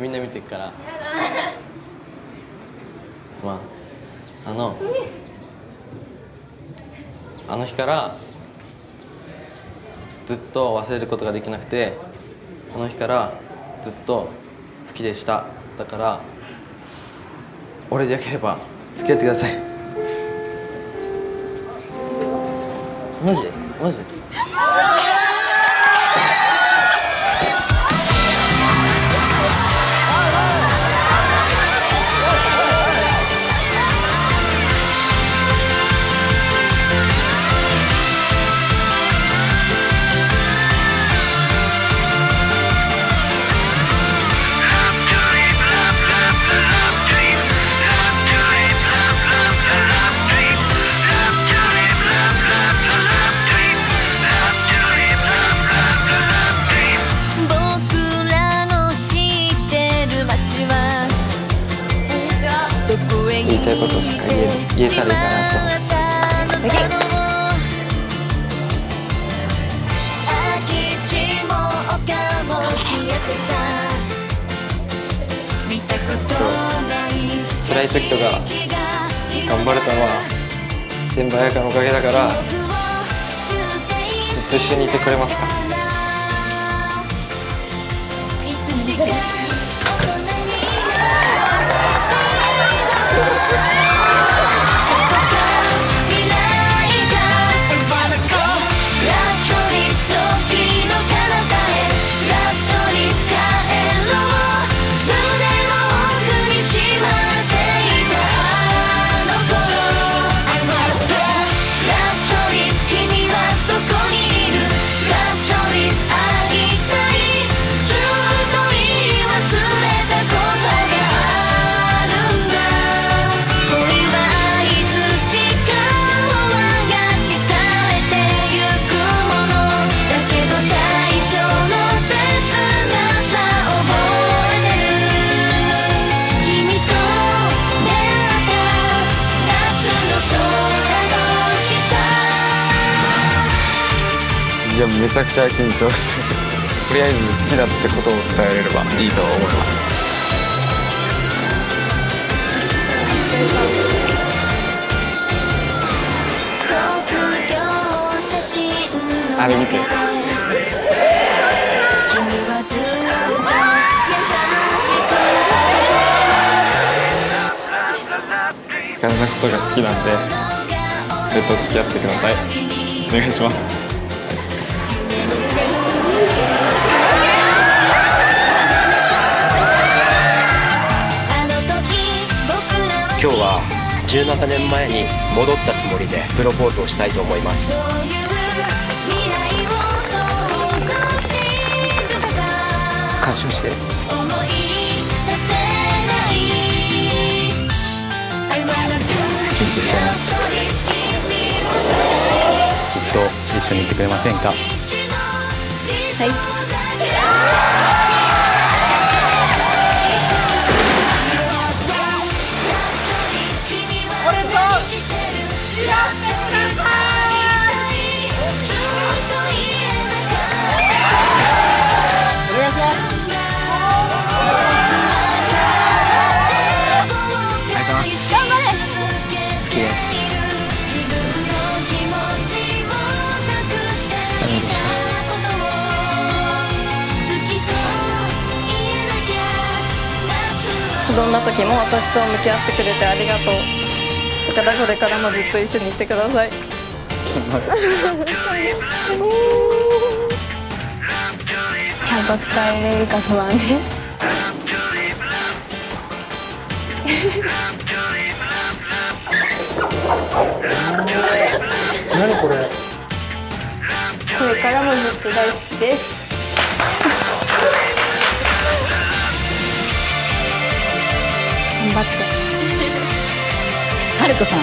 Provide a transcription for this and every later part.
みんな見てるから。まああのあの日からずっと忘れることができなくてあの日からずっと好きでした。だから俺でよければ付き合ってください。マジ？マジ？ことしか言え言えたらいいかなと思って辛い時とか頑張れたのは全部彩香のおかげだからずっと一緒にいてくれますかめちゃくちゃ緊張してとりあえず好きだってことを伝えられればいいと思います。あれ見て。いろんなことが好きなんでずっと付き合ってください。お願いします今日は17年前に戻ったつもりでプロポーズをしたいと思います。感謝して。緊張して。ますずっと一緒にいてくれませんか？俺どんな時も私と向き合ってくれてありがとう。だからこれからもずっと一緒にいてください。ちゃんと伝えれるか不安で。す何これ？これからもずっと大好きです春子さん。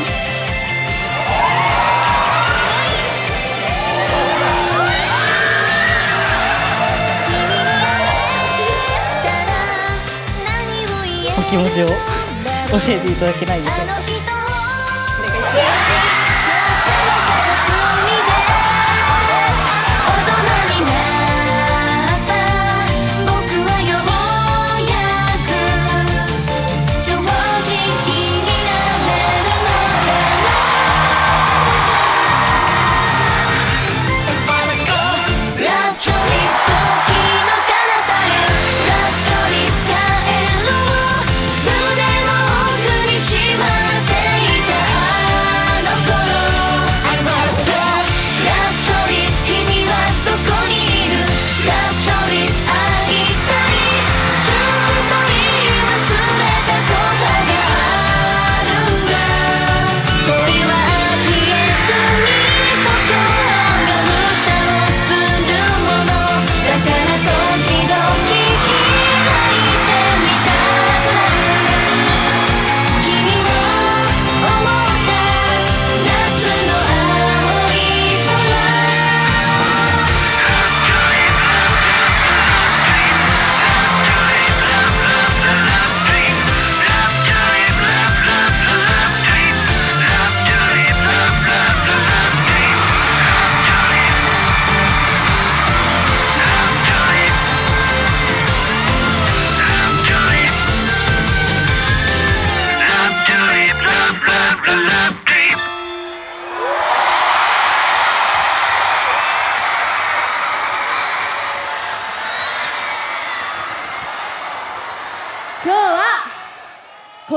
お気持ちを教えていただけないでしょうか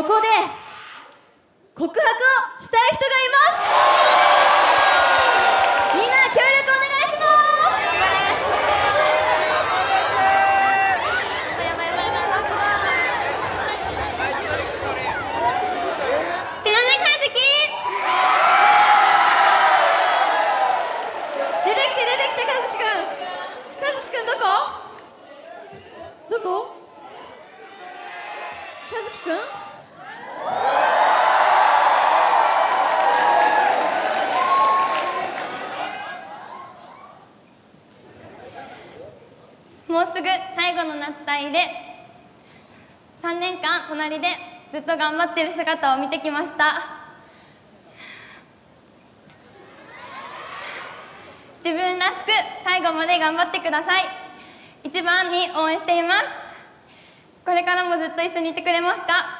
ここで告白をしたい人がいますみんな協力お願いしちなみにかずき出てきて出てきて和樹くん和樹くんどこどこ和樹くんもうすぐ最後の夏隊で3年間隣でずっと頑張ってる姿を見てきました。自分らしく最後まで頑張ってください。一番に応援しています。これからもずっと一緒にいてくれますか？